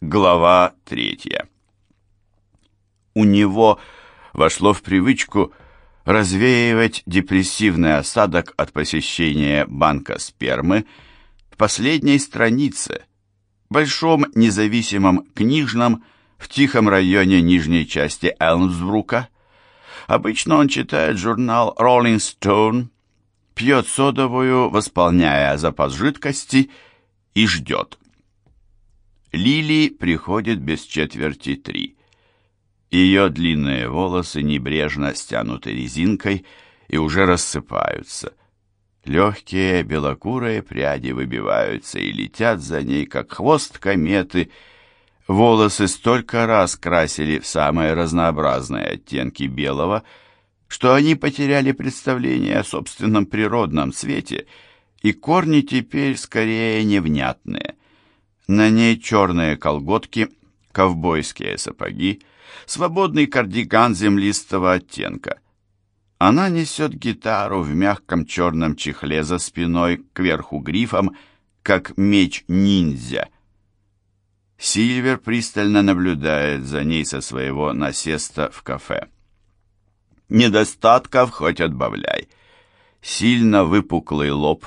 Глава третья. У него вошло в привычку развеивать депрессивный осадок от посещения банка спермы в последней странице, большом независимом книжном в тихом районе нижней части Элмсбрука. Обычно он читает журнал Rolling Stone, пьет содовую, восполняя запас жидкости и ждет. Лили приходит без четверти три. Ее длинные волосы небрежно стянуты резинкой и уже рассыпаются. Легкие белокурые пряди выбиваются и летят за ней, как хвост кометы. Волосы столько раз красили в самые разнообразные оттенки белого, что они потеряли представление о собственном природном цвете, и корни теперь скорее невнятные. На ней черные колготки, ковбойские сапоги, свободный кардиган землистого оттенка. Она несет гитару в мягком черном чехле за спиной кверху грифом, как меч-ниндзя. Сильвер пристально наблюдает за ней со своего насеста в кафе. Недостатков хоть отбавляй. Сильно выпуклый лоб,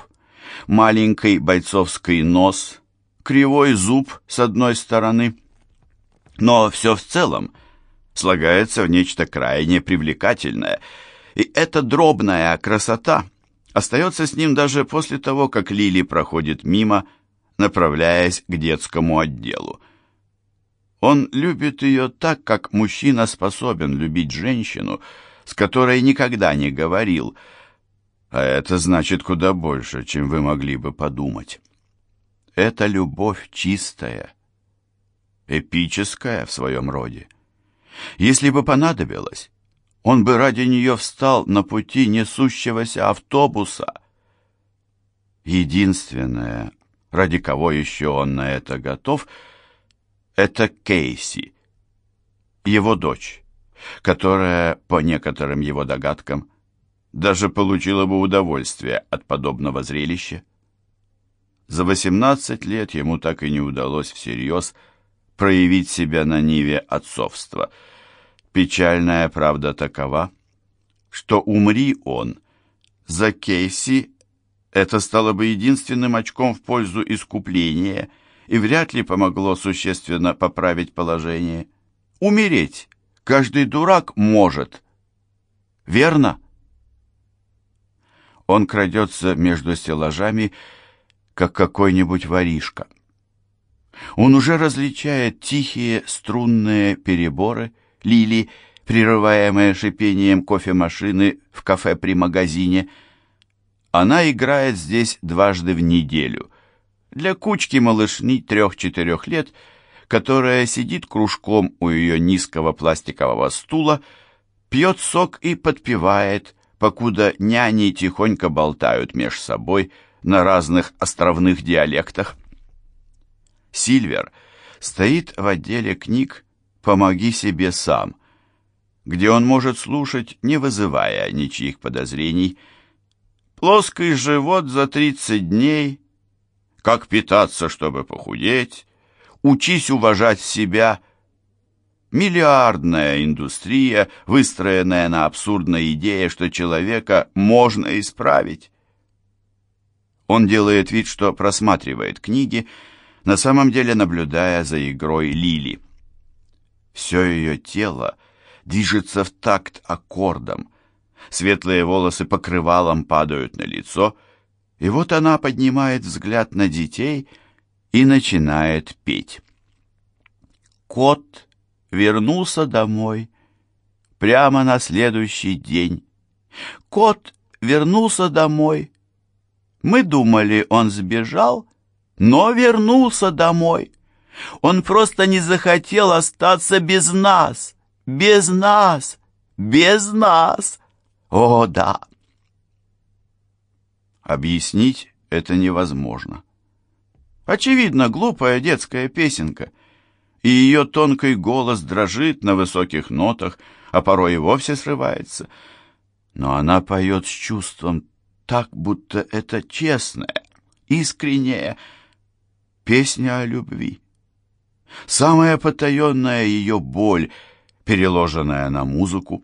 маленький бойцовский нос, кривой зуб с одной стороны. Но все в целом слагается в нечто крайне привлекательное, и эта дробная красота остается с ним даже после того, как Лили проходит мимо, направляясь к детскому отделу. Он любит ее так, как мужчина способен любить женщину, с которой никогда не говорил, а это значит куда больше, чем вы могли бы подумать. Это любовь чистая, эпическая в своем роде. Если бы понадобилось, он бы ради нее встал на пути несущегося автобуса. Единственное, ради кого еще он на это готов, это Кейси, его дочь, которая, по некоторым его догадкам, даже получила бы удовольствие от подобного зрелища. За 18 лет ему так и не удалось всерьез проявить себя на ниве отцовства. Печальная правда такова, что умри он, за Кейси это стало бы единственным очком в пользу искупления и вряд ли помогло существенно поправить положение. Умереть каждый дурак может. Верно? Он крадется между стеллажами как какой-нибудь воришка. Он уже различает тихие струнные переборы Лили, прерываемые шипением кофемашины в кафе при магазине. Она играет здесь дважды в неделю. Для кучки малышни трех-четырех лет, которая сидит кружком у ее низкого пластикового стула, пьет сок и подпевает, покуда няни тихонько болтают меж собой, на разных островных диалектах. Сильвер стоит в отделе книг «Помоги себе сам», где он может слушать, не вызывая ничьих подозрений, «Плоский живот за 30 дней», «Как питаться, чтобы похудеть», «Учись уважать себя», Миллиардная индустрия, выстроенная на абсурдной идее, что человека можно исправить. Он делает вид, что просматривает книги, на самом деле наблюдая за игрой Лили. Все ее тело движется в такт аккордом. Светлые волосы покрывалом падают на лицо, и вот она поднимает взгляд на детей и начинает петь. Кот вернулся домой прямо на следующий день. Кот вернулся домой мы думали, он сбежал, но вернулся домой. Он просто не захотел остаться без нас, без нас, без нас. О, да. Объяснить это невозможно. Очевидно, глупая детская песенка, и ее тонкий голос дрожит на высоких нотах, а порой и вовсе срывается. Но она поет с чувством так, будто это честная, искренняя песня о любви. самая потаенная ее боль, переложенная на музыку.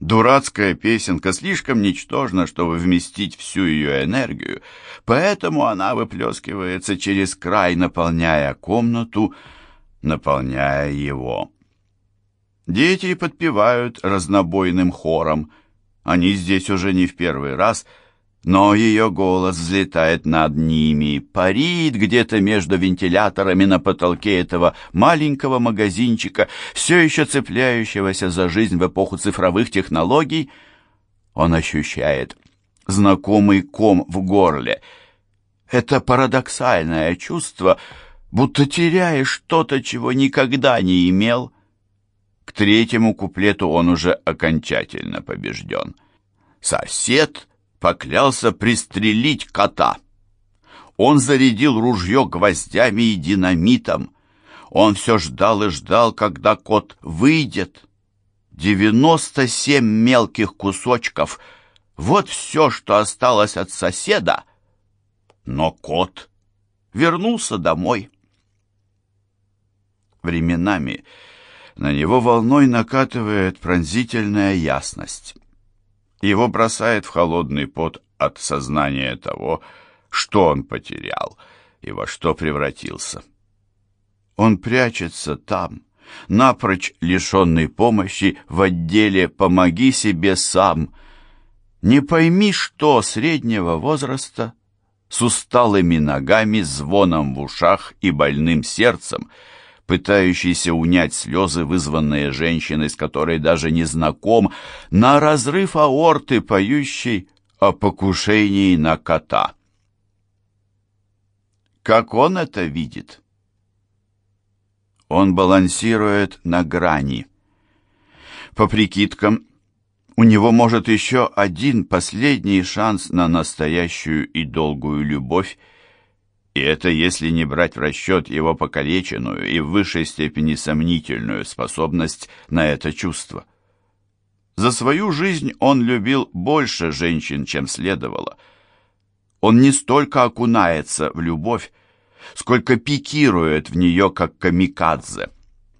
Дурацкая песенка слишком ничтожна, чтобы вместить всю ее энергию, поэтому она выплескивается через край, наполняя комнату, наполняя его. Дети подпевают разнобойным хором. Они здесь уже не в первый раз — но ее голос взлетает над ними, парит где-то между вентиляторами на потолке этого маленького магазинчика, все еще цепляющегося за жизнь в эпоху цифровых технологий. Он ощущает знакомый ком в горле. Это парадоксальное чувство, будто теряешь что-то, чего никогда не имел. К третьему куплету он уже окончательно побежден. Сосед — поклялся пристрелить кота. Он зарядил ружье гвоздями и динамитом. Он все ждал и ждал, когда кот выйдет. Девяносто семь мелких кусочков. Вот все, что осталось от соседа. Но кот вернулся домой. Временами на него волной накатывает пронзительная ясность. Его бросает в холодный пот от сознания того, что он потерял и во что превратился. Он прячется там, напрочь лишенный помощи в отделе «Помоги себе сам». Не пойми, что среднего возраста, с усталыми ногами, звоном в ушах и больным сердцем – пытающийся унять слезы, вызванные женщиной, с которой даже не знаком, на разрыв аорты, поющий о покушении на кота. Как он это видит? Он балансирует на грани. По прикидкам, у него может еще один последний шанс на настоящую и долгую любовь, и это если не брать в расчет его покалеченную и в высшей степени сомнительную способность на это чувство. За свою жизнь он любил больше женщин, чем следовало. Он не столько окунается в любовь, сколько пикирует в нее, как камикадзе,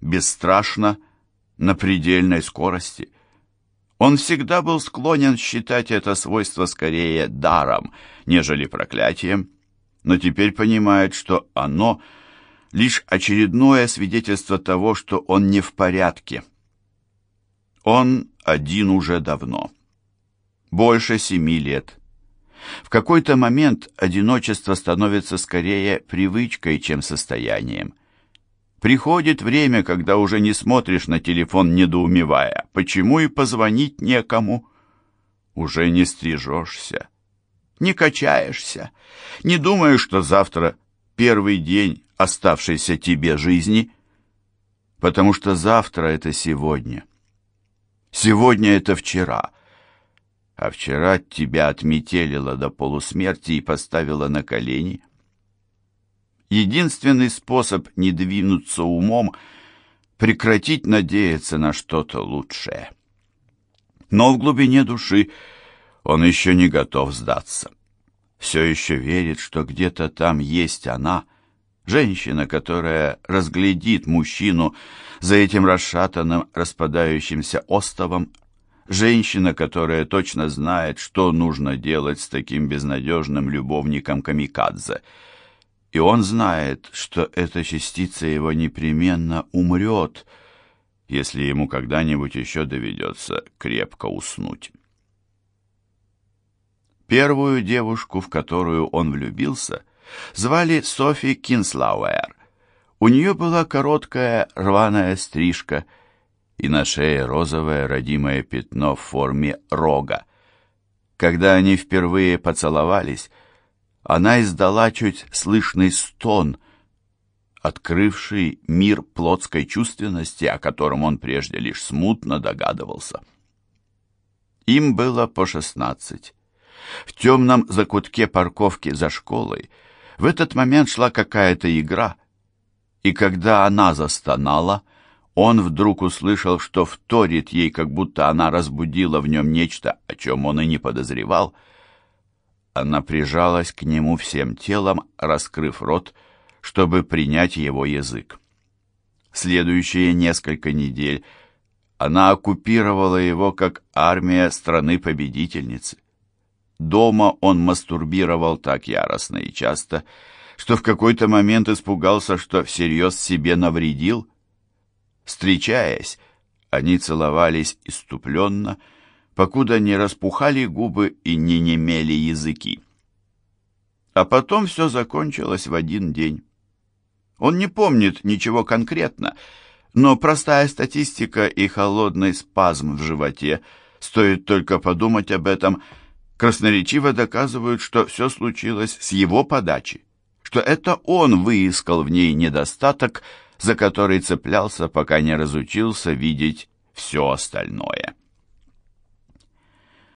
бесстрашно, на предельной скорости. Он всегда был склонен считать это свойство скорее даром, нежели проклятием, но теперь понимает, что оно лишь очередное свидетельство того, что он не в порядке. Он один уже давно. Больше семи лет. В какой-то момент одиночество становится скорее привычкой, чем состоянием. Приходит время, когда уже не смотришь на телефон, недоумевая, почему и позвонить некому. Уже не стрижешься не качаешься, не думаешь, что завтра первый день оставшейся тебе жизни, потому что завтра это сегодня. Сегодня это вчера, а вчера тебя отметелило до полусмерти и поставило на колени. Единственный способ не двинуться умом — прекратить надеяться на что-то лучшее. Но в глубине души — он еще не готов сдаться. Все еще верит, что где-то там есть она, женщина, которая разглядит мужчину за этим расшатанным, распадающимся остовом, женщина, которая точно знает, что нужно делать с таким безнадежным любовником Камикадзе. И он знает, что эта частица его непременно умрет, если ему когда-нибудь еще доведется крепко уснуть. Первую девушку, в которую он влюбился, звали Софи Кинслауэр. У нее была короткая рваная стрижка и на шее розовое родимое пятно в форме рога. Когда они впервые поцеловались, она издала чуть слышный стон, открывший мир плотской чувственности, о котором он прежде лишь смутно догадывался. Им было по шестнадцать. В темном закутке парковки за школой в этот момент шла какая-то игра, и когда она застонала, он вдруг услышал, что вторит ей, как будто она разбудила в нем нечто, о чем он и не подозревал. Она прижалась к нему всем телом, раскрыв рот, чтобы принять его язык. Следующие несколько недель она оккупировала его как армия страны-победительницы. Дома он мастурбировал так яростно и часто, что в какой-то момент испугался, что всерьез себе навредил. Встречаясь, они целовались иступленно, покуда не распухали губы и не немели языки. А потом все закончилось в один день. Он не помнит ничего конкретно, но простая статистика и холодный спазм в животе, стоит только подумать об этом, красноречиво доказывают, что все случилось с его подачи, что это он выискал в ней недостаток, за который цеплялся, пока не разучился видеть все остальное.